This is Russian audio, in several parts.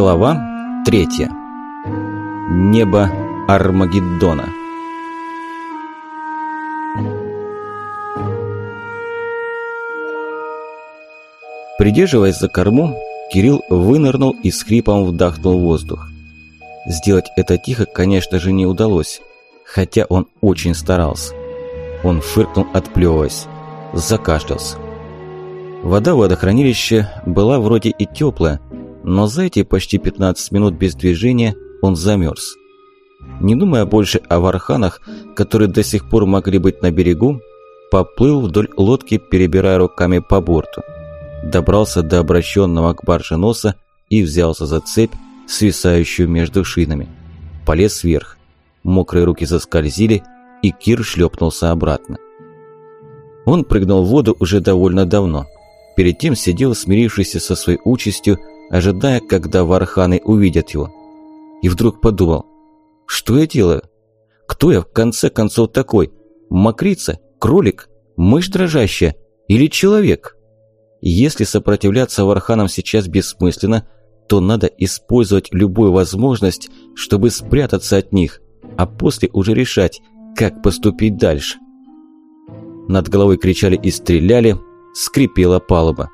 Глава третья. Небо Армагеддона. Придерживаясь за корму, Кирилл вынырнул и с хрипом вдохнул воздух. Сделать это тихо, конечно же, не удалось, хотя он очень старался. Он фыркнул, отплевываясь, закашлялся. Вода в водохранилище была вроде и теплая, но за эти почти 15 минут без движения он замерз. Не думая больше о варханах, которые до сих пор могли быть на берегу, поплыл вдоль лодки, перебирая руками по борту. Добрался до обращенного к барже носа и взялся за цепь, свисающую между шинами. Полез вверх. Мокрые руки заскользили, и Кир шлепнулся обратно. Он прыгнул в воду уже довольно давно. Перед тем сидел, смирившийся со своей участью, ожидая, когда варханы увидят его. И вдруг подумал, что я делаю? Кто я в конце концов такой? Мокрица? Кролик? Мышь дрожащая? Или человек? Если сопротивляться варханам сейчас бессмысленно, то надо использовать любую возможность, чтобы спрятаться от них, а после уже решать, как поступить дальше. Над головой кричали и стреляли, скрипела палуба.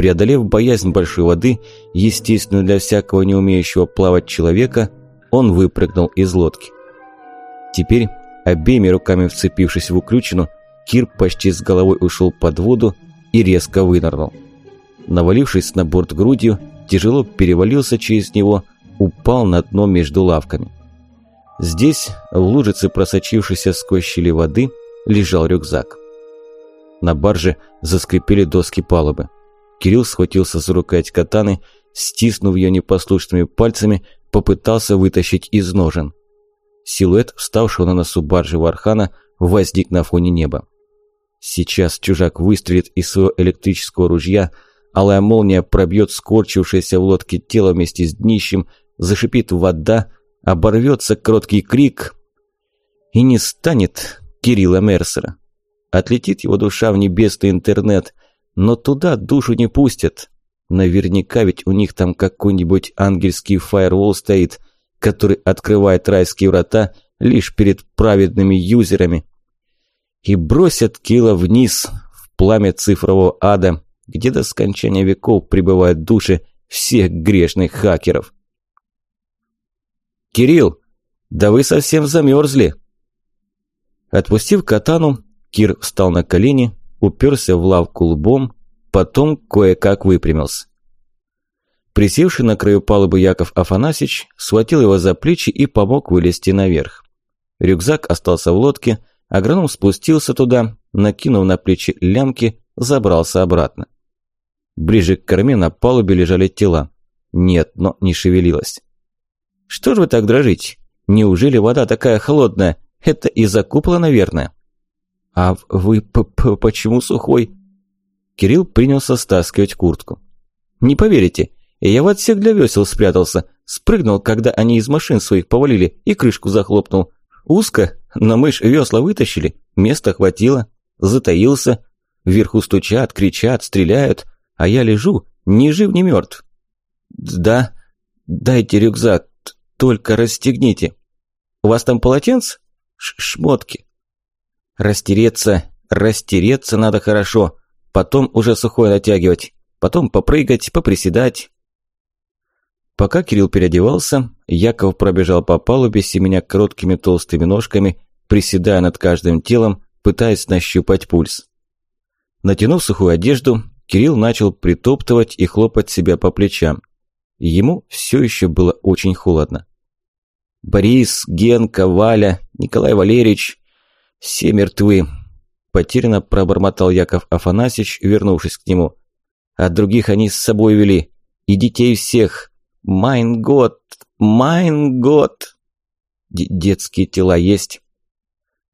Преодолев боязнь большой воды, естественно для всякого не умеющего плавать человека, он выпрыгнул из лодки. Теперь, обеими руками вцепившись в уключину, Кир почти с головой ушел под воду и резко вынырнул. Навалившись на борт грудью, тяжело перевалился через него, упал на дно между лавками. Здесь, в лужице просочившейся сквозь щели воды, лежал рюкзак. На барже заскрипели доски палубы. Кирилл схватился за рукоять катаны, стиснув ее непослушными пальцами, попытался вытащить из ножен. Силуэт, вставшего на носу баржи Вархана, возник на фоне неба. Сейчас чужак выстрелит из своего электрического ружья, алая молния пробьет скорчившееся в лодке тело вместе с днищем, зашипит вода, оборвется кроткий крик и не станет Кирилла Мерсера. Отлетит его душа в небесный интернет, но туда душу не пустят. Наверняка ведь у них там какой-нибудь ангельский фаервол стоит, который открывает райские врата лишь перед праведными юзерами. И бросят Кила вниз, в пламя цифрового ада, где до скончания веков пребывают души всех грешных хакеров. «Кирилл, да вы совсем замерзли!» Отпустив катану, Кир встал на колени, уперся в лавку лбом, потом кое-как выпрямился. Присевший на краю палубы Яков Афанасьич схватил его за плечи и помог вылезти наверх. Рюкзак остался в лодке, агроном спустился туда, накинув на плечи лямки, забрался обратно. Ближе к корме на палубе лежали тела. Нет, но не шевелилось. «Что же вы так дрожите? Неужели вода такая холодная? Это из-за купола, наверное?» «А вы п -п почему сухой?» Кирилл принялся стаскивать куртку. «Не поверите, я в отсек для весел спрятался, спрыгнул, когда они из машин своих повалили, и крышку захлопнул. Узко, но мышь весла вытащили, места хватило, затаился. Вверху стучат, кричат, стреляют, а я лежу, ни жив, ни мертв. Да, дайте рюкзак, только расстегните. У вас там полотенце? Ш шмотки. Растереться, растереться надо хорошо, потом уже сухое натягивать, потом попрыгать, поприседать. Пока Кирилл переодевался, Яков пробежал по палубе, семеня короткими толстыми ножками, приседая над каждым телом, пытаясь нащупать пульс. Натянув сухую одежду, Кирилл начал притоптывать и хлопать себя по плечам. Ему все еще было очень холодно. Борис, Генка, Валя, Николай Валерьевич «Все мертвы», – потерянно пробормотал Яков Афанасьевич, вернувшись к нему. «А других они с собой вели. И детей всех. Mein Gott! Mein Gott!» «Детские тела есть?»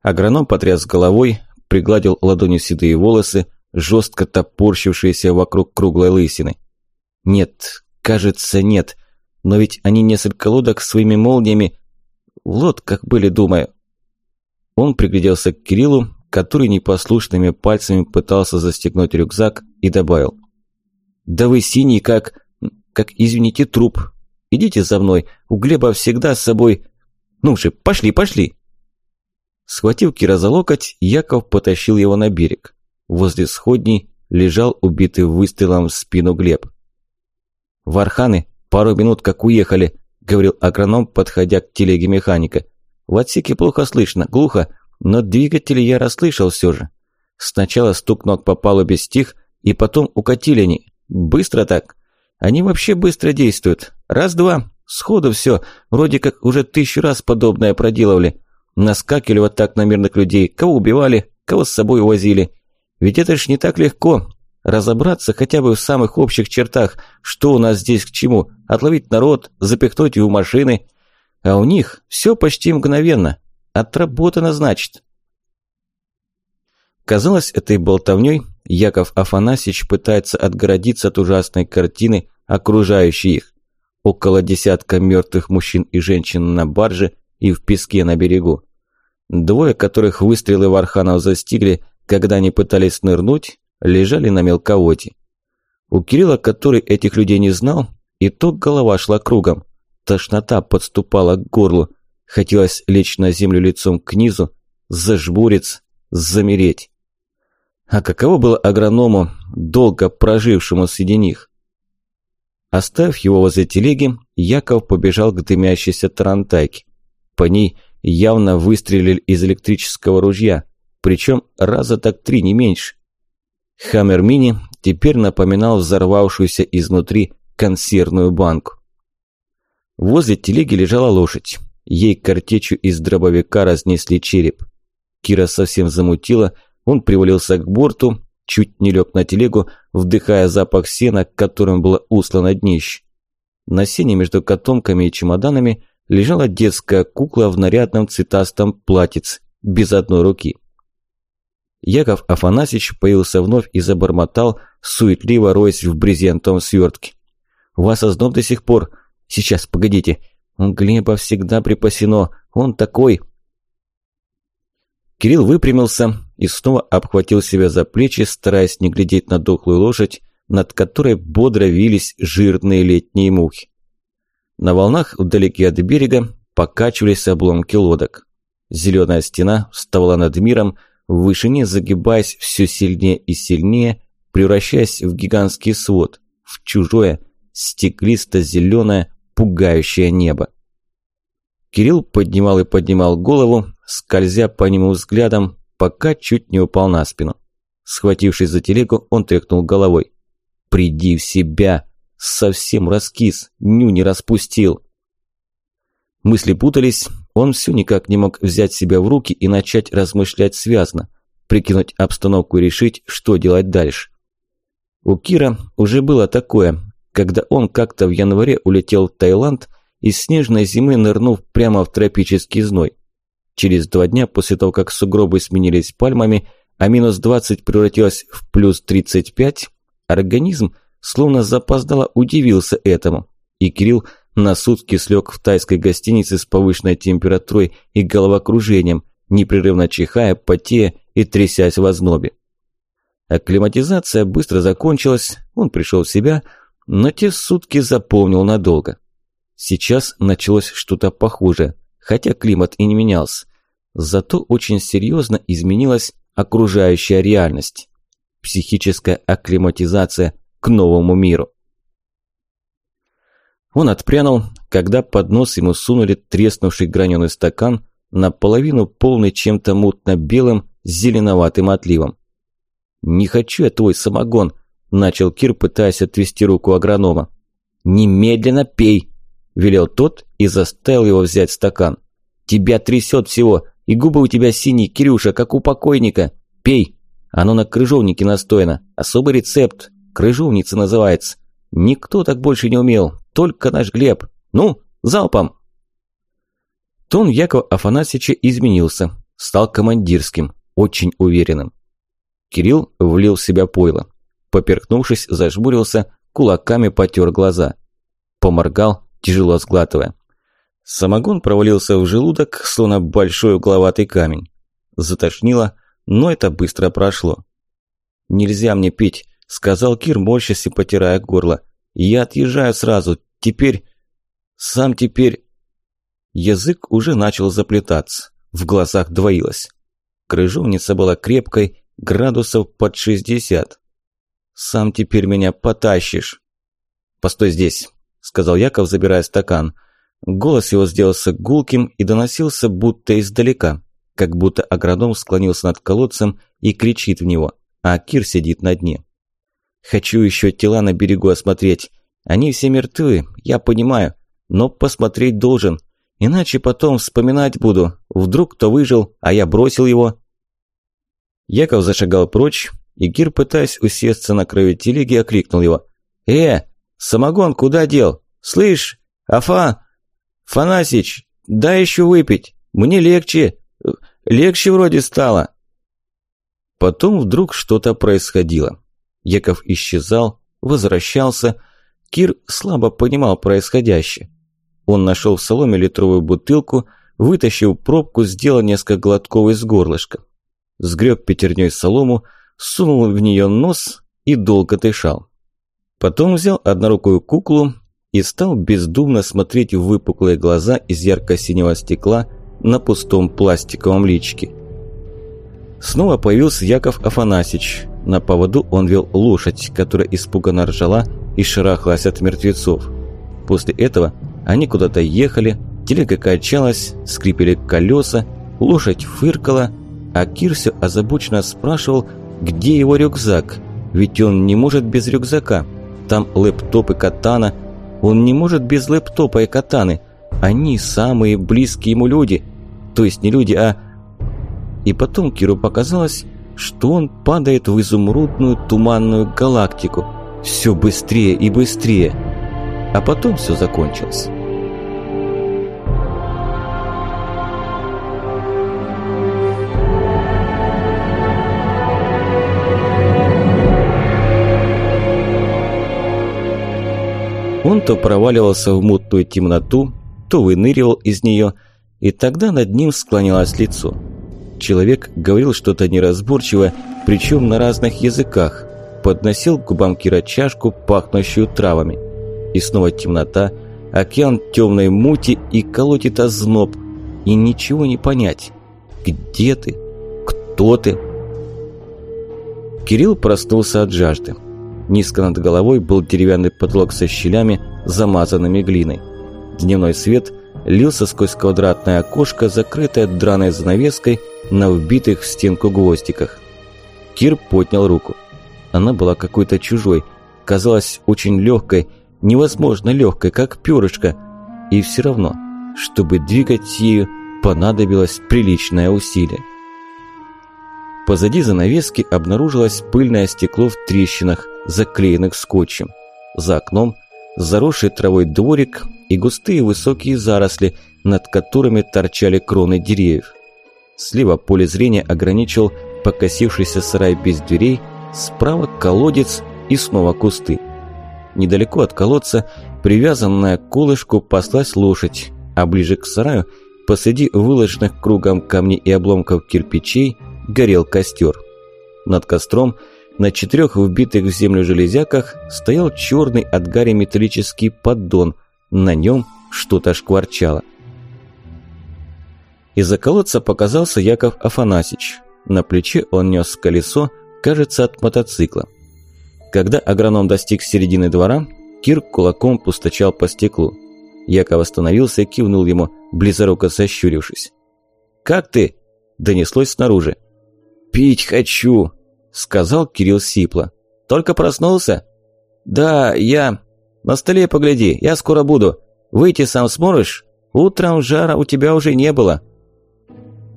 Агроном потряс головой, пригладил ладонью седые волосы, жестко топорщившиеся вокруг круглой лысины. «Нет, кажется, нет. Но ведь они несколько лодок своими молниями... Лодках были, думаю. Он пригляделся к Кириллу, который непослушными пальцами пытался застегнуть рюкзак и добавил. «Да вы синий, как... как, извините, труп. Идите за мной, у Глеба всегда с собой... Ну же, пошли, пошли!» Схватив Кира за локоть, Яков потащил его на берег. Возле сходней лежал убитый выстрелом в спину Глеб. «Варханы, пару минут как уехали», – говорил агроном, подходя к телеге механика. «В отсеке плохо слышно, глухо, но двигатели я расслышал все же. Сначала стук ног по палубе стих, и потом укатили они. Быстро так. Они вообще быстро действуют. Раз-два, сходу все. Вроде как уже тысячу раз подобное проделывали. Наскакивали вот так на мирных людей. Кого убивали, кого с собой увозили. Ведь это ж не так легко. Разобраться хотя бы в самых общих чертах, что у нас здесь к чему. Отловить народ, запихнуть его в машины. А у них все почти мгновенно. Отработано, значит. Казалось, этой болтовней Яков Афанасьевич пытается отгородиться от ужасной картины, окружающей их. Около десятка мертвых мужчин и женщин на барже и в песке на берегу. Двое, которых выстрелы Варханов застигли, когда они пытались нырнуть, лежали на мелководье. У Кирилла, который этих людей не знал, и то голова шла кругом. Тошнота подступала к горлу. Хотелось лечь на землю лицом к низу, зажмуриться, замереть. А каково было агроному, долго прожившему среди них? Оставив его возле телеги, Яков побежал к дымящейся тарантайке. По ней явно выстрелили из электрического ружья, причем раза так три, не меньше. Хаммер Мини теперь напоминал взорвавшуюся изнутри консервную банку. Возле телеги лежала лошадь. Ей картечью из дробовика разнесли череп. Кира совсем замутила, он привалился к борту, чуть не лег на телегу, вдыхая запах сена, которым было услано днище. На сене между котомками и чемоданами лежала детская кукла в нарядном цветастом платьице, без одной руки. Яков Афанасьевич появился вновь и забормотал, суетливо роясь в брезентовом свертке. «У вас озноб до сих пор? Сейчас, погодите, у Глеба всегда припасено. Он такой...» Кирилл выпрямился и снова обхватил себя за плечи, стараясь не глядеть на дохлую лошадь, над которой бодро вились жирные летние мухи. На волнах вдалеке от берега покачивались обломки лодок. Зеленая стена вставала над миром, в вышине загибаясь все сильнее и сильнее, превращаясь в гигантский свод, в чужое, стеклисто-зеленое, пугающее небо. Кирилл поднимал и поднимал голову, скользя по нему взглядом, пока чуть не упал на спину. Схватившись за телегу, он тряхнул головой. «Приди в себя! Совсем раскис, ню не распустил!» Мысли путались, он все никак не мог взять себя в руки и начать размышлять связно, прикинуть обстановку и решить, что делать дальше. У Кира уже было такое, когда он как-то в январе улетел в Таиланд, из снежной зимы нырнув прямо в тропический зной. Через два дня после того, как сугробы сменились пальмами, а минус 20 превратилось в плюс 35, организм словно запоздало удивился этому, и Кирилл на сутки слег в тайской гостинице с повышенной температурой и головокружением, непрерывно чихая, потея и трясясь в ознобе. Акклиматизация быстро закончилась, он пришел в себя – но те сутки запомнил надолго. Сейчас началось что-то похуже, хотя климат и не менялся. Зато очень серьезно изменилась окружающая реальность. Психическая акклиматизация к новому миру. Он отпрянул, когда под нос ему сунули треснувший граненый стакан, наполовину полный чем-то мутно-белым зеленоватым отливом. «Не хочу я твой самогон», Начал Кир, пытаясь отвести руку агронома. «Немедленно пей!» – велел тот и заставил его взять стакан. «Тебя трясет всего, и губы у тебя синие, Кирюша, как у покойника. Пей! Оно на крыжовнике настояно. Особый рецепт. Крыжовница называется. Никто так больше не умел, только наш Глеб. Ну, залпом!» Тон Якова Афанасьевича изменился, стал командирским, очень уверенным. Кирилл влил в себя пойло поперхнувшись, зажмурился, кулаками потер глаза. Поморгал, тяжело сглатывая. Самогон провалился в желудок, словно большой угловатый камень. Затошнило, но это быстро прошло. «Нельзя мне пить», – сказал Кир, морщась и потирая горло. «Я отъезжаю сразу. Теперь...» Сам теперь... Язык уже начал заплетаться, в глазах двоилось. Крыжовница была крепкой, градусов под шестьдесят. Сам теперь меня потащишь. Постой здесь, сказал Яков, забирая стакан. Голос его сделался гулким и доносился будто издалека, как будто агроном склонился над колодцем и кричит в него, а Кир сидит на дне. «Хочу еще тела на берегу осмотреть. Они все мертвы, я понимаю, но посмотреть должен, иначе потом вспоминать буду. Вдруг кто выжил, а я бросил его». Яков зашагал прочь, и Кир, пытаясь усесться на краю телеги, окрикнул его. «Э, самогон куда дел? Слышь, Афа, Фанасич, дай еще выпить, мне легче, легче вроде стало». Потом вдруг что-то происходило. Яков исчезал, возвращался. Кир слабо понимал происходящее. Он нашел в соломе литровую бутылку, вытащил пробку, сделал несколько глотков из горлышка. Сгреб пятерней солому, сунул в нее нос и долго дышал. Потом взял однорукую куклу и стал бездумно смотреть в выпуклые глаза из ярко-синего стекла на пустом пластиковом личике. Снова появился Яков Афанасьич. На поводу он вел лошадь, которая испуганно ржала и шарахалась от мертвецов. После этого они куда-то ехали, телега качалась, скрипели колеса, лошадь фыркала, а Кир озабоченно спрашивал, где его рюкзак, ведь он не может без рюкзака. Там лэптоп и катана, он не может без лэптопа и катаны. Они самые близкие ему люди, то есть не люди, а... И потом Киру показалось, что он падает в изумрудную туманную галактику. Все быстрее и быстрее. А потом все закончилось. То проваливался в мутную темноту, то выныривал из нее, и тогда над ним склонялось лицо. Человек говорил что-то неразборчивое, причем на разных языках, подносил к губам Кира чашку, пахнущую травами. И снова темнота, океан темной мути и колотит озноб, и ничего не понять. Где ты? Кто ты? Кирилл проснулся от жажды. Низко над головой был деревянный потолок со щелями, замазанными глиной. Дневной свет лился сквозь квадратное окошко, закрытое драной занавеской на вбитых в стенку гвоздиках. Кир поднял руку. Она была какой-то чужой, казалась очень легкой, невозможно легкой, как перышко. И все равно, чтобы двигать ею, понадобилось приличное усилие. Позади занавески обнаружилось пыльное стекло в трещинах, заклеенных скотчем. За окном заросший травой дворик и густые высокие заросли, над которыми торчали кроны деревьев. Слева поле зрения ограничил покосившийся сарай без дверей, справа колодец и снова кусты. Недалеко от колодца, привязанная к колышку, паслась лошадь, а ближе к сараю, посреди выложенных кругом камней и обломков кирпичей, горел костер. Над костром, на четырех вбитых в землю железяках, стоял черный от гари металлический поддон, на нем что-то шкварчало. Из-за колодца показался Яков Афанасьич. На плече он нес колесо, кажется, от мотоцикла. Когда агроном достиг середины двора, Кир кулаком пусточал по стеклу. Яков остановился и кивнул ему, близоруко сощурившись. «Как ты?» – донеслось снаружи. «Пить хочу», – сказал Кирилл сипло. «Только проснулся?» «Да, я...» «На столе погляди, я скоро буду. Выйти сам сможешь? Утром жара у тебя уже не было».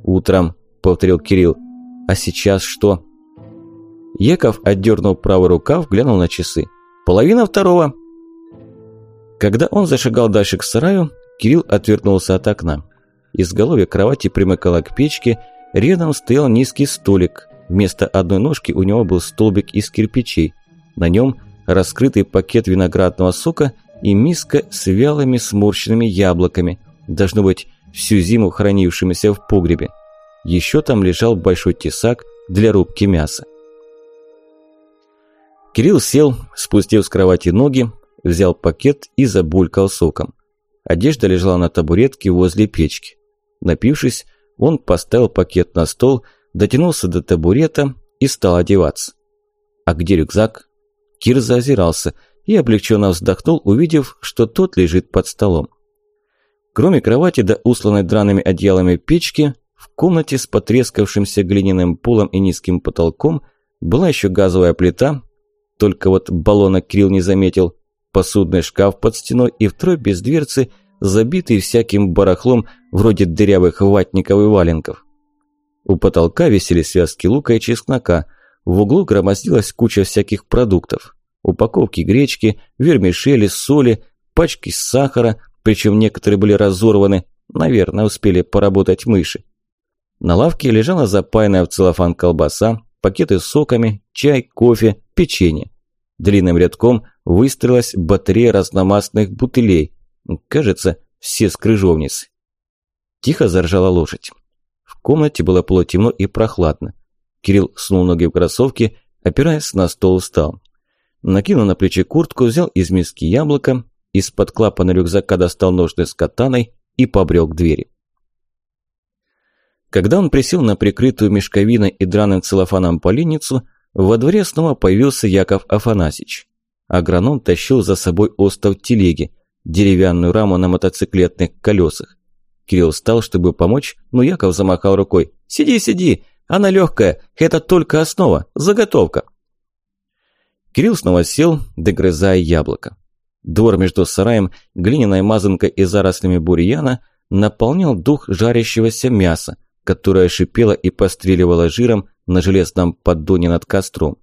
«Утром», – повторил Кирилл. «А сейчас что?» Еков, отдернул правый рукав, глянул на часы. «Половина второго». Когда он зашагал дальше к сараю, Кирилл отвернулся от окна. Изголовье кровати примыкало к печке, Рядом стоял низкий столик. Вместо одной ножки у него был столбик из кирпичей. На нем раскрытый пакет виноградного сока и миска с вялыми сморщенными яблоками, должно быть, всю зиму хранившимися в погребе. Еще там лежал большой тесак для рубки мяса. Кирилл сел, спустил с кровати ноги, взял пакет и забулькал соком. Одежда лежала на табуретке возле печки. Напившись, он поставил пакет на стол, дотянулся до табурета и стал одеваться. А где рюкзак? Кир заозирался и облегченно вздохнул, увидев, что тот лежит под столом. Кроме кровати да усланной драными одеялами печки, в комнате с потрескавшимся глиняным полом и низким потолком была еще газовая плита, только вот баллона Кирилл не заметил, посудный шкаф под стеной и втрое без дверцы, забитый всяким барахлом вроде дырявых ватников и валенков. У потолка висели связки лука и чеснока, в углу громоздилась куча всяких продуктов. Упаковки гречки, вермишели, соли, пачки сахара, причем некоторые были разорваны, наверное, успели поработать мыши. На лавке лежала запаянная в целлофан колбаса, пакеты с соками, чай, кофе, печенье. Длинным рядком выстроилась батарея разномастных бутылей. Кажется, все с крыжовницы. Тихо заржала лошадь. В комнате было полутемно и прохладно. Кирилл сунул ноги в кроссовки, опираясь на стол, встал. Накинул на плечи куртку, взял из миски яблоко, из-под клапана рюкзака достал ножны с катаной и побрел к двери. Когда он присел на прикрытую мешковиной и драным целлофаном поленницу, во дворе снова появился Яков Афанасьевич. Агроном тащил за собой остов телеги, деревянную раму на мотоциклетных колесах. Кирилл встал, чтобы помочь, но Яков замахал рукой. «Сиди, сиди! Она легкая, это только основа, заготовка!» Кирилл снова сел, догрызая яблоко. Двор между сараем, глиняной мазанкой и зарослями бурьяна наполнял дух жарящегося мяса, которое шипело и постреливало жиром на железном поддоне над костром.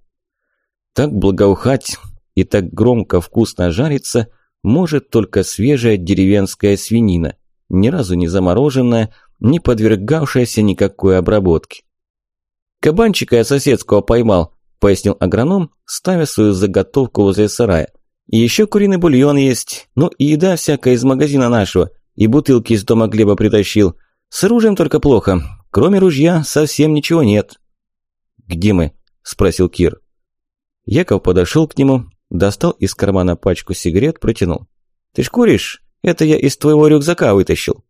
Так благоухать и так громко вкусно жариться может только свежая деревенская свинина, ни разу не замороженная, не подвергавшаяся никакой обработке. «Кабанчика я соседского поймал», – пояснил агроном, ставя свою заготовку возле сарая. «И еще куриный бульон есть, ну и еда всякая из магазина нашего, и бутылки из дома Глеба притащил. С оружием только плохо, кроме ружья совсем ничего нет». «Где мы?» – спросил Кир. Яков подошел к нему, достал из кармана пачку сигарет, протянул. «Ты ж куришь? Это я из твоего рюкзака вытащил».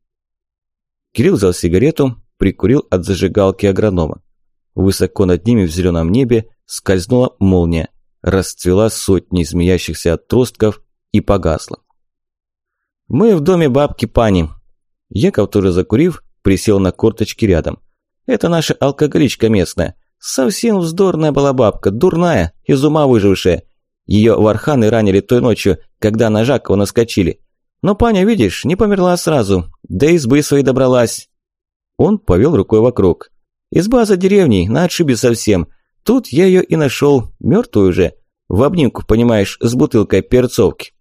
Кирилл взял сигарету, прикурил от зажигалки агронома. Высоко над ними в зеленом небе скользнула молния, расцвела сотни змеящихся отростков и погасла. «Мы в доме бабки Пани». Яков, тоже закурив, присел на корточки рядом. «Это наша алкоголичка местная. Совсем вздорная была бабка, дурная, из ума выжившая. Ее варханы ранили той ночью, когда на Жакова наскочили. Но Паня, видишь, не померла сразу, до избы своей добралась». Он повел рукой вокруг. Изба за деревней, на отшибе совсем. Тут я ее и нашел, мертвую же. В обнимку, понимаешь, с бутылкой перцовки.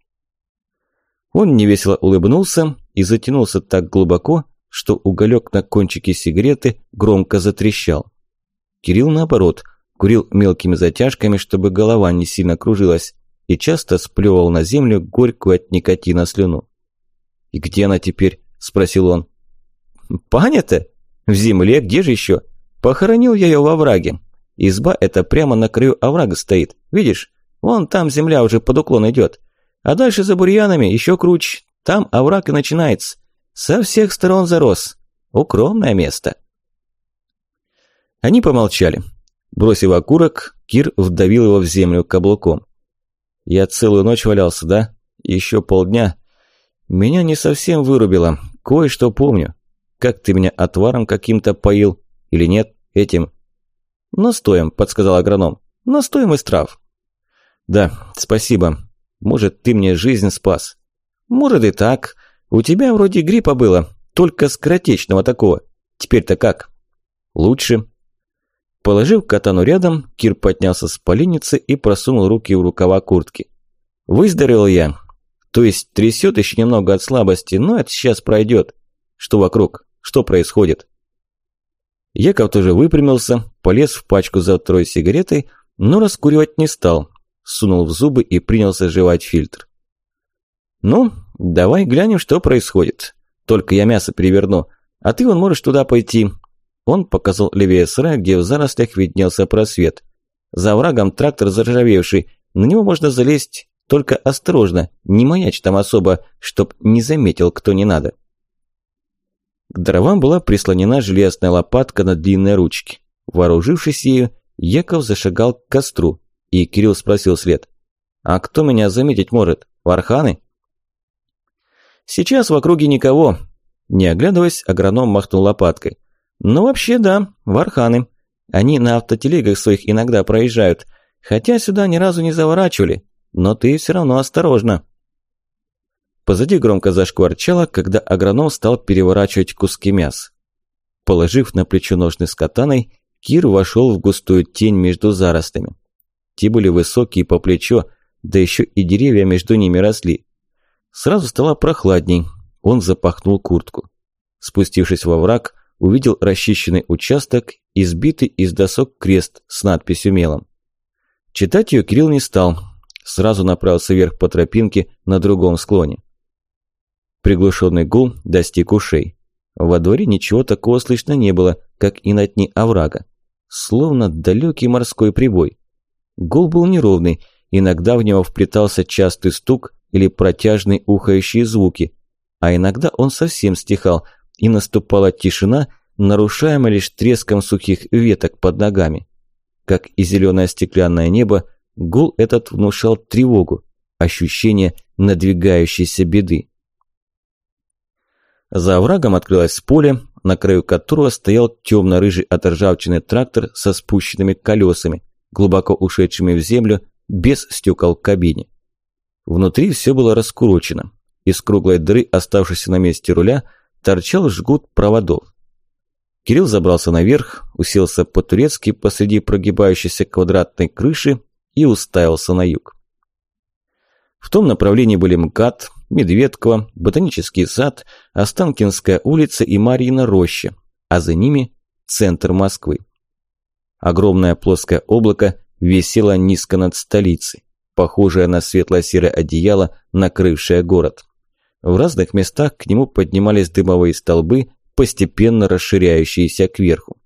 Он невесело улыбнулся и затянулся так глубоко, что уголек на кончике сигареты громко затрещал. Кирилл, наоборот, курил мелкими затяжками, чтобы голова не сильно кружилась, и часто сплевывал на землю горькую от никотина слюну. «И где она теперь?» – спросил он. «Паня-то? В земле, где же еще? Похоронил я ее во враге. Изба эта прямо на краю оврага стоит. Видишь? Вон там земля уже под уклон идет. А дальше за бурьянами еще круче. Там овраг и начинается. Со всех сторон зарос. Укромное место. Они помолчали. Бросив окурок, Кир вдавил его в землю каблуком. «Я целую ночь валялся, да? Еще полдня. Меня не совсем вырубило. Кое-что помню. Как ты меня отваром каким-то поил? Или нет? этим. «Настоем», – подсказал агроном. «Настоем из трав». «Да, спасибо. Может, ты мне жизнь спас». «Может и так. У тебя вроде гриппа было, только скоротечного такого. Теперь-то как?» «Лучше». Положив катану рядом, Кир поднялся с поленницы и просунул руки в рукава куртки. «Выздоровел я. То есть трясет еще немного от слабости, но это сейчас пройдет. Что вокруг? Что происходит?» Яков тоже выпрямился, полез в пачку за второй сигаретой, но раскуривать не стал. Сунул в зубы и принялся жевать фильтр. «Ну, давай глянем, что происходит. Только я мясо переверну, а ты вон можешь туда пойти». Он показал левее сарая, где в зарослях виднелся просвет. За врагом трактор заржавевший, на него можно залезть, Только осторожно, не маячь там особо, чтоб не заметил, кто не надо. К дровам была прислонена железная лопатка на длинной ручке. Вооружившись ею, Яков зашагал к костру, и Кирилл спросил след. «А кто меня заметить может? Варханы?» «Сейчас в округе никого». Не оглядываясь, агроном махнул лопаткой. «Ну вообще да, варханы. Они на автотелегах своих иногда проезжают, хотя сюда ни разу не заворачивали, но ты все равно осторожно». Позади громко зашкварчало, когда агроном стал переворачивать куски мяса. Положив на плечо ножны с катаной, Кир вошел в густую тень между заростями. Те были высокие по плечо, да еще и деревья между ними росли. Сразу стало прохладней, он запахнул куртку. Спустившись во враг, увидел расчищенный участок, избитый из досок крест с надписью мелом. Читать ее Кирилл не стал, сразу направился вверх по тропинке на другом склоне. Приглушенный гул достиг ушей. Во дворе ничего такого слышно не было, как и на дне оврага. Словно далекий морской прибой. Гул был неровный, иногда в него вплетался частый стук или протяжные ухающие звуки, а иногда он совсем стихал, и наступала тишина, нарушаемая лишь треском сухих веток под ногами. Как и зеленое стеклянное небо, гул этот внушал тревогу, ощущение надвигающейся беды. За оврагом открылось поле, на краю которого стоял темно-рыжий от ржавчины трактор со спущенными колесами, глубоко ушедшими в землю, без стекол в кабине. Внутри все было раскурочено. Из круглой дыры, оставшейся на месте руля, торчал жгут проводов. Кирилл забрался наверх, уселся по-турецки посреди прогибающейся квадратной крыши и уставился на юг. В том направлении были МКАД, Медведково, Ботанический сад, Останкинская улица и Марьина роща, а за ними центр Москвы. Огромное плоское облако висело низко над столицей, похожее на светло-серое одеяло, накрывшее город. В разных местах к нему поднимались дымовые столбы, постепенно расширяющиеся кверху.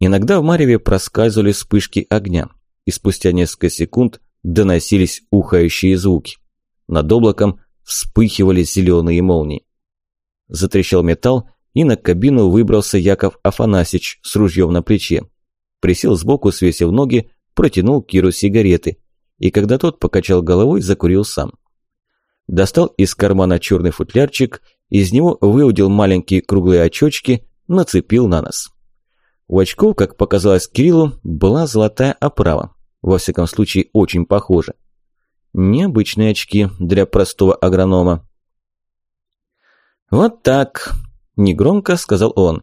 Иногда в Мареве проскальзывали вспышки огня, и спустя несколько секунд доносились ухающие звуки. Над облаком вспыхивали зеленые молнии. Затрещал металл, и на кабину выбрался Яков Афанасьич с ружьем на плече. Присел сбоку, свесив ноги, протянул Киру сигареты, и когда тот покачал головой, закурил сам. Достал из кармана черный футлярчик, из него выудил маленькие круглые очечки, нацепил на нос. У очков, как показалось Кириллу, была золотая оправа, во всяком случае очень похожа. Необычные очки для простого агронома. «Вот так», – негромко сказал он.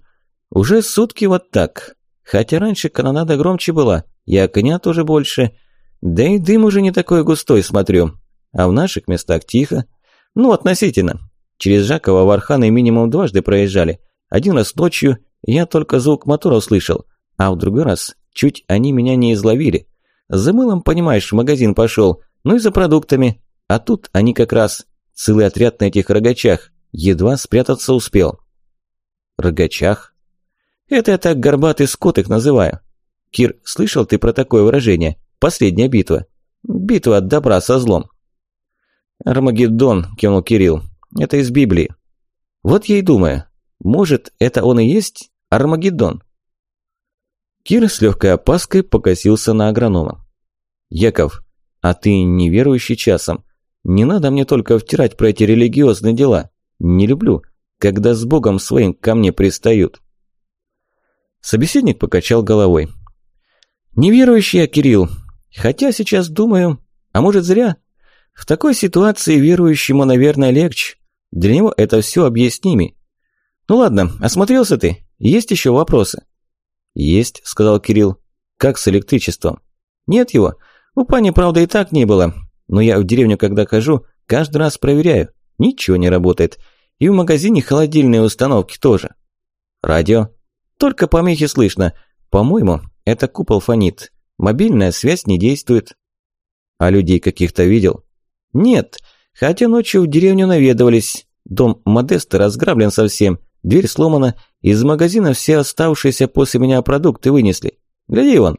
«Уже сутки вот так. Хотя раньше канонада громче была, и огня тоже больше. Да и дым уже не такой густой, смотрю. А в наших местах тихо. Ну, относительно. Через Жакова в Арханы минимум дважды проезжали. Один раз ночью я только звук мотора услышал, а в другой раз чуть они меня не изловили. За мылом, понимаешь, в магазин пошел, ну и за продуктами. А тут они как раз, целый отряд на этих рогачах, едва спрятаться успел. Рогачах? Это я так горбатый скот их называю. Кир, слышал ты про такое выражение? Последняя битва. Битва от добра со злом. Армагеддон, кивнул Кирилл. Это из Библии. Вот я и думаю, может, это он и есть Армагеддон? Кир с легкой опаской покосился на агронома. «Яков, а ты не верующий часом? Не надо мне только втирать про эти религиозные дела. Не люблю, когда с Богом своим ко мне пристают». Собеседник покачал головой. «Неверующий я, Кирилл. Хотя сейчас думаю, а может зря? В такой ситуации верующему, наверное, легче. Для него это все объясними. Ну ладно, осмотрелся ты? Есть еще вопросы?» «Есть», – сказал Кирилл. «Как с электричеством?» «Нет его. У пани, правда, и так не было. Но я в деревню, когда хожу, каждый раз проверяю. Ничего не работает. И в магазине холодильные установки тоже. Радио. Только помехи слышно. По-моему, это купол фонит. Мобильная связь не действует. А людей каких-то видел? Нет. Хотя ночью в деревню наведывались. Дом Модеста разграблен совсем. Дверь сломана. Из магазина все оставшиеся после меня продукты вынесли. Гляди вон.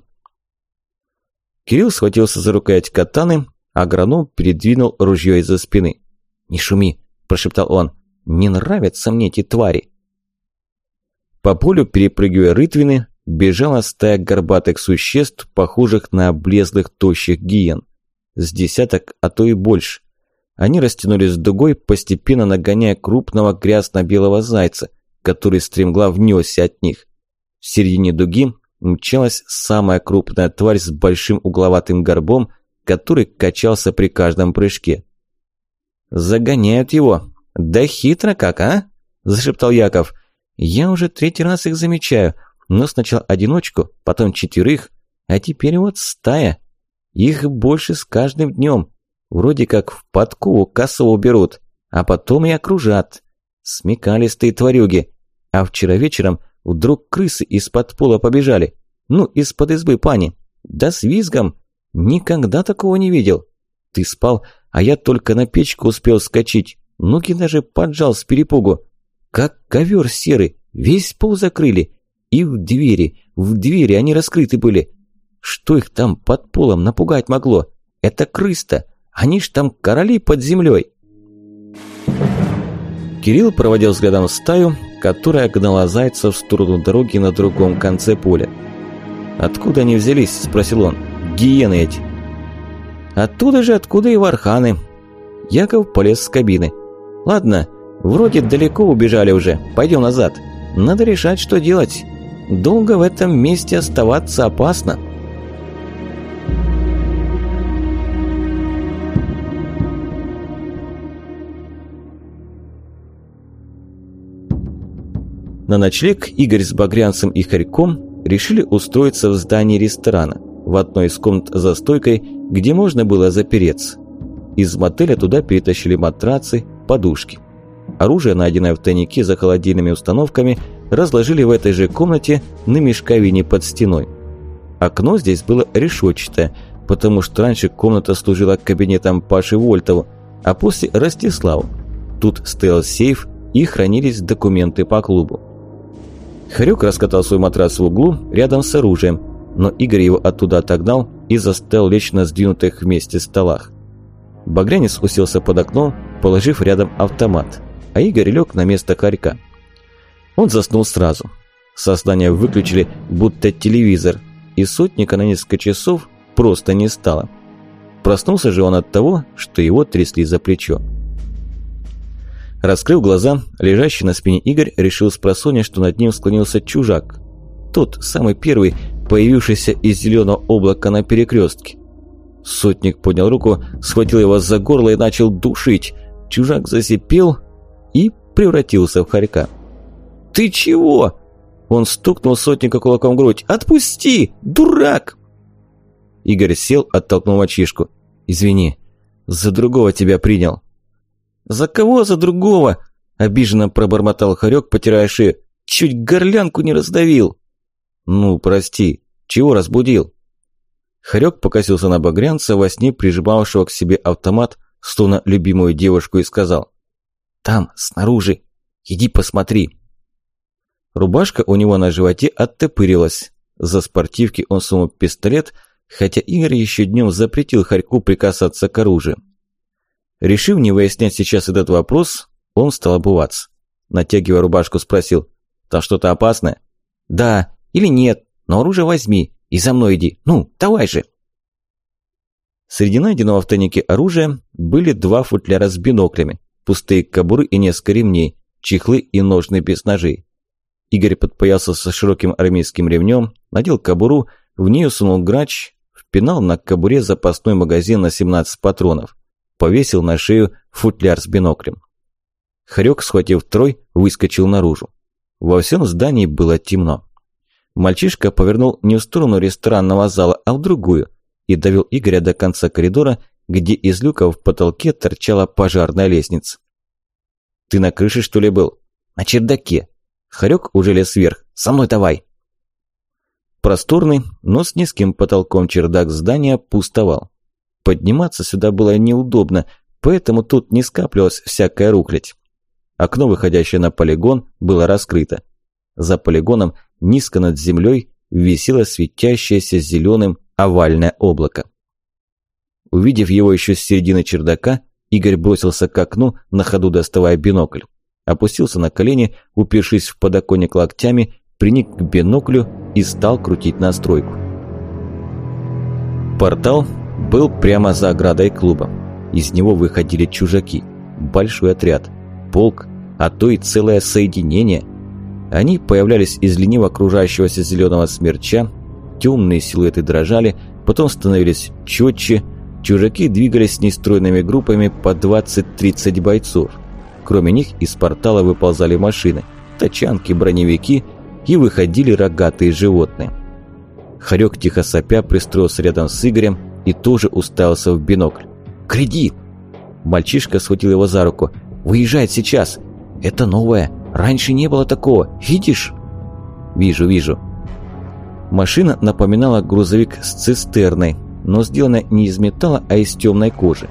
Кирилл схватился за рукоять катаны, Агроном передвинул ружье из-за спины. «Не шуми», – прошептал он. «Не нравятся мне эти твари». По полю, перепрыгивая рытвины, бежала стая горбатых существ, похожих на облезлых тощих гиен. С десяток, а то и больше. Они растянулись дугой, постепенно нагоняя крупного грязно-белого зайца, который стремглав внесся от них. В середине дуги мчалась самая крупная тварь с большим угловатым горбом, который качался при каждом прыжке. «Загоняют его! Да хитро как, а?» – зашептал Яков. «Я уже третий раз их замечаю, но сначала одиночку, потом четверых, а теперь вот стая. Их больше с каждым днем. Вроде как в подкову косову берут, а потом и окружат. Смекалистые тварюги. А вчера вечером вдруг крысы из-под пола побежали. Ну, из-под избы пани. Да с визгом. Никогда такого не видел. Ты спал, а я только на печку успел скачить. Ноги даже поджал с перепугу. Как ковер серый, весь пол закрыли. И в двери, в двери они раскрыты были. Что их там под полом напугать могло? Это крыста. Они ж там короли под землей. Кирилл проводил взглядом стаю, которая гнала зайца в сторону дороги на другом конце поля. «Откуда они взялись?» – спросил он. «Гиены эти». «Оттуда же, откуда и варханы». Яков полез с кабины. «Ладно, вроде далеко убежали уже, пойдем назад. Надо решать, что делать. Долго в этом месте оставаться опасно». На ночлег Игорь с Багрянцем и Харьком решили устроиться в здании ресторана, в одной из комнат за стойкой, где можно было запереться. Из мотеля туда перетащили матрацы, подушки. Оружие, найденное в тайнике за холодильными установками, разложили в этой же комнате на мешковине под стеной. Окно здесь было решетчатое, потому что раньше комната служила кабинетом Паши Вольтову, а после Ростиславу. Тут стоял сейф и хранились документы по клубу. Харек раскатал свой матрас в углу рядом с оружием, но Игорь его оттуда отогнал и заставил лечь сдвинутых вместе столах. Багрянец уселся под окном, положив рядом автомат, а Игорь лег на место Харька. Он заснул сразу. Сознание выключили, будто телевизор, и сотника на несколько часов просто не стало. Проснулся же он от того, что его трясли за плечо. Раскрыв глаза, лежащий на спине Игорь решил с просонья, что над ним склонился чужак. Тот, самый первый, появившийся из зеленого облака на перекрестке. Сотник поднял руку, схватил его за горло и начал душить. Чужак засипел и превратился в хорька. «Ты чего?» Он стукнул сотника кулаком в грудь. «Отпусти! Дурак!» Игорь сел, оттолкнул мальчишку. «Извини, за другого тебя принял». «За кого за другого?» – обиженно пробормотал Харек, потирая шею. «Чуть горлянку не раздавил!» «Ну, прости, чего разбудил?» Харек покосился на багрянца, во сне прижимавшего к себе автомат, словно любимую девушку, и сказал. «Там, снаружи, иди посмотри». Рубашка у него на животе оттопырилась. За спортивки он сунул пистолет, хотя Игорь еще днем запретил Харьку прикасаться к оружию. Решив не выяснять сейчас этот вопрос, он стал обуваться. Натягивая рубашку, спросил, «Там что-то опасное?» «Да, или нет, но оружие возьми и за мной иди. Ну, давай же!» Среди найденного в тайнике оружия были два футляра с биноклями, пустые кобуры и несколько ремней, чехлы и ножны без ножей. Игорь подпоялся со широким армейским ремнем, надел кобуру, в нее сунул грач, впинал на кобуре запасной магазин на 17 патронов повесил на шею футляр с биноклем. Хрёк, схватив трой, выскочил наружу. Во всем здании было темно. Мальчишка повернул не в сторону ресторанного зала, а в другую и довел Игоря до конца коридора, где из люка в потолке торчала пожарная лестница. «Ты на крыше, что ли, был?» «На чердаке». Харек уже лез вверх. «Со мной давай!» Просторный, но с низким потолком чердак здания пустовал. Подниматься сюда было неудобно, поэтому тут не скапливалась всякая рухлядь. Окно, выходящее на полигон, было раскрыто. За полигоном, низко над землей, висело светящееся зеленым овальное облако. Увидев его еще с середины чердака, Игорь бросился к окну, на ходу доставая бинокль. Опустился на колени, упершись в подоконник локтями, приник к биноклю и стал крутить настройку. Портал был прямо за оградой клуба. Из него выходили чужаки. Большой отряд. Полк, а то и целое соединение. Они появлялись из лениво окружающегося зеленого смерча, темные силуэты дрожали, потом становились четче, чужаки двигались нестройными группами по 20-30 бойцов. Кроме них из портала выползали машины, тачанки, броневики и выходили рогатые животные. Харек тихо сопя пристроился рядом с Игорем и тоже уставился в бинокль. «Кредит!» Мальчишка схватил его за руку. «Выезжает сейчас! Это новое! Раньше не было такого! Видишь?» «Вижу, вижу!» Машина напоминала грузовик с цистерной, но сделана не из металла, а из темной кожи.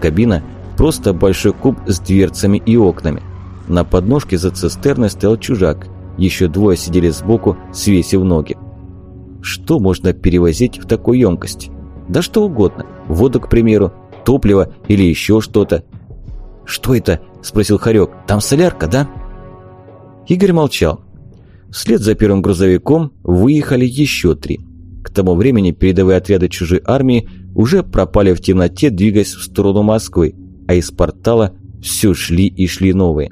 Кабина – просто большой куб с дверцами и окнами. На подножке за цистерной стоял чужак. Еще двое сидели сбоку, свесив ноги. Что можно перевозить в такую емкость? Да что угодно. Воду, к примеру, топливо или еще что-то. «Что это?» – спросил Харек. «Там солярка, да?» Игорь молчал. Вслед за первым грузовиком выехали еще три. К тому времени передовые отряды чужой армии уже пропали в темноте, двигаясь в сторону Москвы, а из портала все шли и шли новые.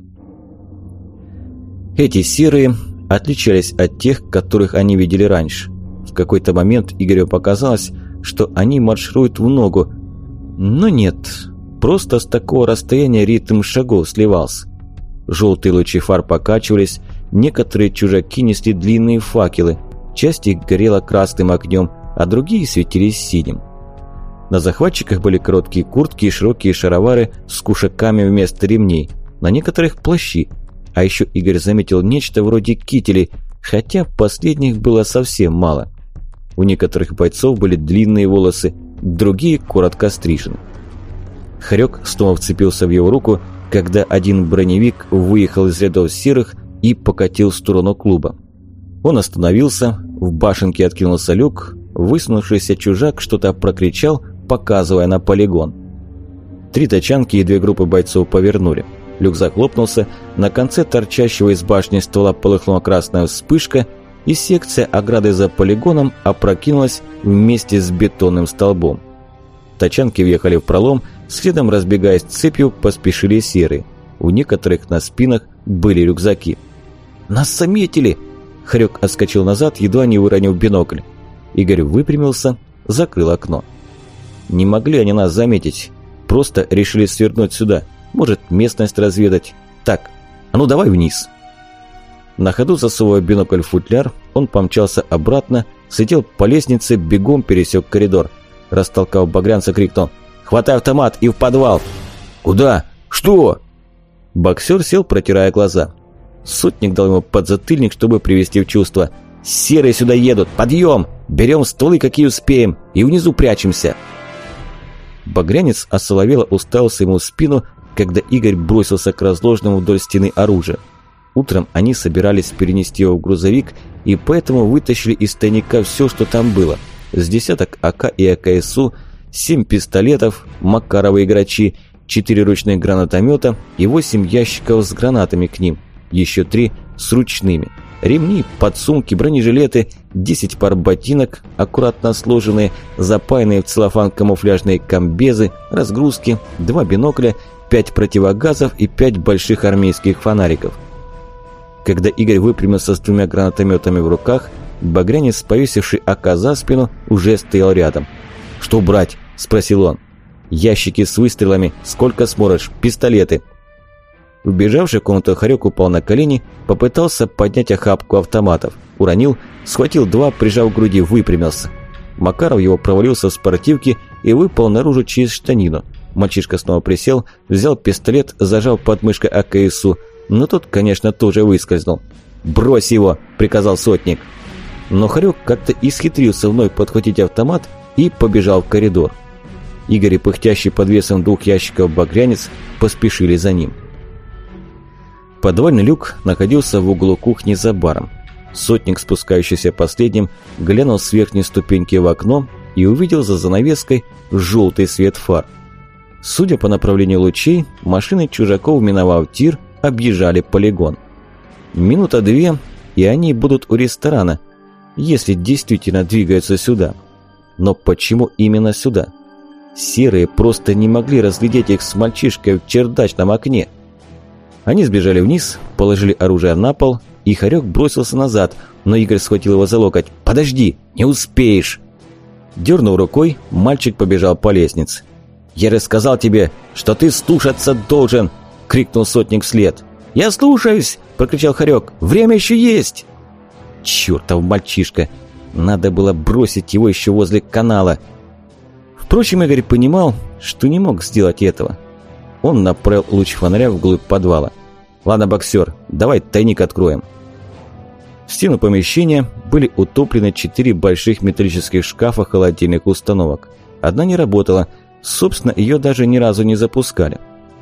Эти серые отличались от тех, которых они видели раньше. В какой-то момент Игорю показалось, что они маршируют в ногу, но нет, просто с такого расстояния ритм шагов сливался. Желтые лучи фар покачивались, Некоторые чужаки несли длинные факелы, часть их горела красным огнем, а другие светились синим. На захватчиках были короткие куртки и широкие шаровары с кушаками вместо ремней, на некоторых плащи, а еще Игорь заметил нечто вроде кителей, хотя последних было совсем мало. У некоторых бойцов были длинные волосы, другие коротко стрижены. Харек снова вцепился в его руку, когда один броневик выехал из рядов серых, и покатил в сторону клуба. Он остановился, в башенке откинулся люк, высунувшийся чужак что-то прокричал, показывая на полигон. Три тачанки и две группы бойцов повернули. Люк захлопнулся, на конце торчащего из башни ствола полыхнула красная вспышка, и секция ограды за полигоном опрокинулась вместе с бетонным столбом. Тачанки въехали в пролом, следом разбегаясь цепью, поспешили серые. У некоторых на спинах были рюкзаки. «Нас заметили!» Хрюк отскочил назад, едва не выронив бинокль. Игорь выпрямился, закрыл окно. «Не могли они нас заметить. Просто решили свернуть сюда. Может, местность разведать. Так, а ну давай вниз!» На ходу засовывая бинокль в футляр, он помчался обратно, сидел по лестнице, бегом пересек коридор. Растолкав багрянца, крикнул «Хватай автомат и в подвал!» «Куда? Что?» Боксер сел, протирая глаза. Сотник дал ему подзатыльник, чтобы привести в чувство. «Серые сюда едут! Подъем! Берем стволы, какие успеем, и внизу прячемся!» Багрянец осоловело уставился ему в спину, когда Игорь бросился к разложенному вдоль стены оружия. Утром они собирались перенести его в грузовик, и поэтому вытащили из тайника все, что там было. С десяток АК и АКСУ, семь пистолетов, Макаровые грачи, четыре ручных гранатомета и восемь ящиков с гранатами к ним еще три с ручными. Ремни, подсумки, бронежилеты, 10 пар ботинок, аккуратно сложенные, запаянные в целлофан камуфляжные комбезы, разгрузки, два бинокля, пять противогазов и пять больших армейских фонариков. Когда Игорь выпрямился с двумя гранатометами в руках, багрянец, повесивший АК за спину, уже стоял рядом. «Что брать?» – спросил он. «Ящики с выстрелами, сколько сможешь, пистолеты». Вбежавший в комнату Харек упал на колени, попытался поднять охапку автоматов. Уронил, схватил два, прижав к груди, выпрямился. Макаров его провалился в спортивке и выпал наружу через штанину. Мальчишка снова присел, взял пистолет, зажал под мышкой АКСУ, но тот, конечно, тоже выскользнул. «Брось его!» – приказал сотник. Но Харек как-то исхитрился вновь подхватить автомат и побежал в коридор. Игорь, пыхтящий под весом двух ящиков багрянец, поспешили за ним. Подвальный люк находился в углу кухни за баром. Сотник, спускающийся последним, глянул с верхней ступеньки в окно, и увидел за занавеской желтый свет фар. Судя по направлению лучей, машины чужаков, миновав тир, объезжали полигон. Минута две, и они будут у ресторана, если действительно двигаются сюда. Но почему именно сюда? Серые просто не могли разглядеть их с мальчишкой в чердачном окне. Они сбежали вниз, положили оружие на пол, и Харек бросился назад, но Игорь схватил его за локоть. «Подожди, не успеешь!» Дернув рукой, мальчик побежал по лестнице. «Я рассказал тебе, что ты слушаться должен!» – крикнул сотник вслед. «Я слушаюсь!» – прокричал Харек. «Время еще есть!» «Чертов мальчишка! Надо было бросить его еще возле канала!» Впрочем, Игорь понимал, что не мог сделать этого. Он направил луч фонаря вглубь подвала. «Ладно, боксер, давай тайник откроем». В стену помещения были утоплены четыре больших металлических шкафа холодильных установок. Одна не работала, собственно, ее даже ни разу не запускали.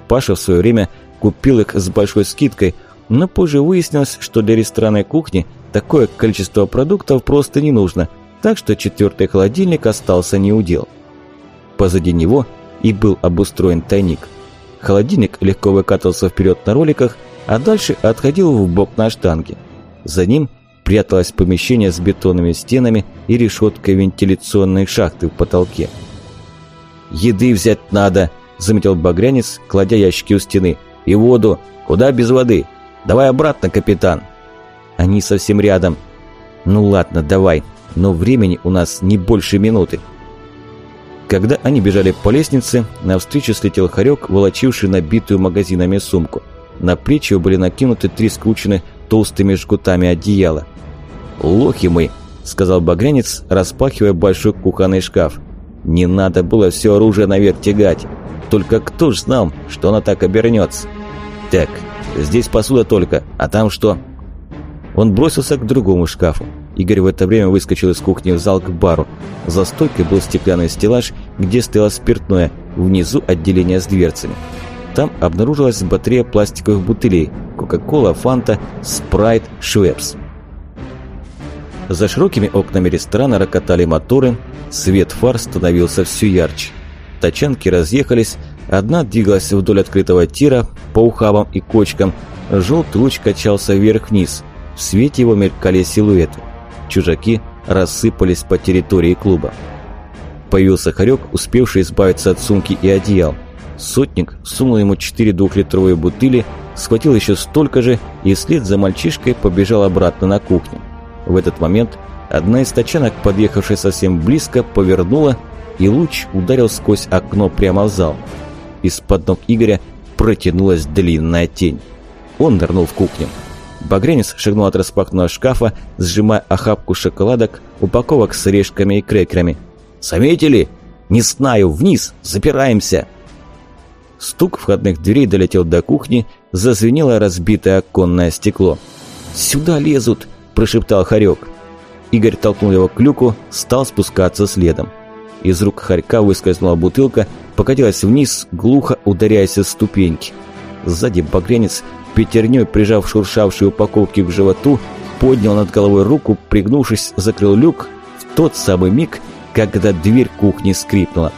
Паша в свое время купил их с большой скидкой, но позже выяснилось, что для ресторанной кухни такое количество продуктов просто не нужно, так что четвертый холодильник остался неудел. Позади него и был обустроен тайник. Холодильник легко выкатывался вперед на роликах, а дальше отходил в бок на штанге. За ним пряталось помещение с бетонными стенами и решеткой вентиляционной шахты в потолке. «Еды взять надо», – заметил Багрянец, кладя ящики у стены. «И воду. Куда без воды? Давай обратно, капитан». «Они совсем рядом». «Ну ладно, давай, но времени у нас не больше минуты». Когда они бежали по лестнице, навстречу слетел хорек, волочивший набитую магазинами сумку. На плечи его были накинуты три скрученные толстыми жгутами одеяла. «Лохи мы!» – сказал багрянец, распахивая большой кухонный шкаф. «Не надо было все оружие наверх тягать. Только кто ж знал, что она так обернется?» «Так, здесь посуда только, а там что?» Он бросился к другому шкафу. Игорь в это время выскочил из кухни в зал к бару. За стойкой был стеклянный стеллаж, где стояло спиртное, внизу отделение с дверцами. Там обнаружилась батарея пластиковых бутылей Кока-Кола, Фанта, Спрайт, Швепс. За широкими окнами ресторана рокотали моторы, свет фар становился все ярче. Тачанки разъехались, одна двигалась вдоль открытого тира по ухабам и кочкам, желтый луч качался вверх-вниз, в свете его мелькали силуэты. Чужаки рассыпались по территории клуба. Появился хорек, успевший избавиться от сумки и одеял. Сотник сунул ему четыре двухлитровые бутыли, схватил еще столько же и вслед за мальчишкой побежал обратно на кухню. В этот момент одна из тачанок, подъехавшая совсем близко, повернула, и луч ударил сквозь окно прямо в зал. Из-под ног Игоря протянулась длинная тень. Он нырнул в кухню. Багрянец шагнул от распахнутого шкафа, сжимая охапку шоколадок, упаковок с орешками и крекерами. «Заметили? Не знаю, вниз! Запираемся!» Стук входных дверей долетел до кухни, зазвенело разбитое оконное стекло. «Сюда лезут!» – прошептал Харек. Игорь толкнул его к люку, стал спускаться следом. Из рук Харька выскользнула бутылка, покатилась вниз, глухо ударяясь о ступеньки. Сзади багрянец пятерней прижав шуршавшие упаковки к животу, поднял над головой руку, пригнувшись, закрыл люк в тот самый миг, когда дверь кухни скрипнула.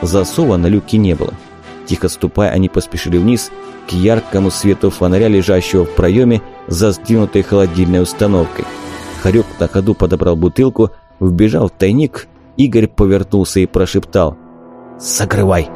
Засова на люке не было. Тихо ступая, они поспешили вниз, к яркому свету фонаря, лежащего в проеме за сдвинутой холодильной установкой. Харек на ходу подобрал бутылку, вбежал в тайник, Игорь повернулся и прошептал «Закрывай!»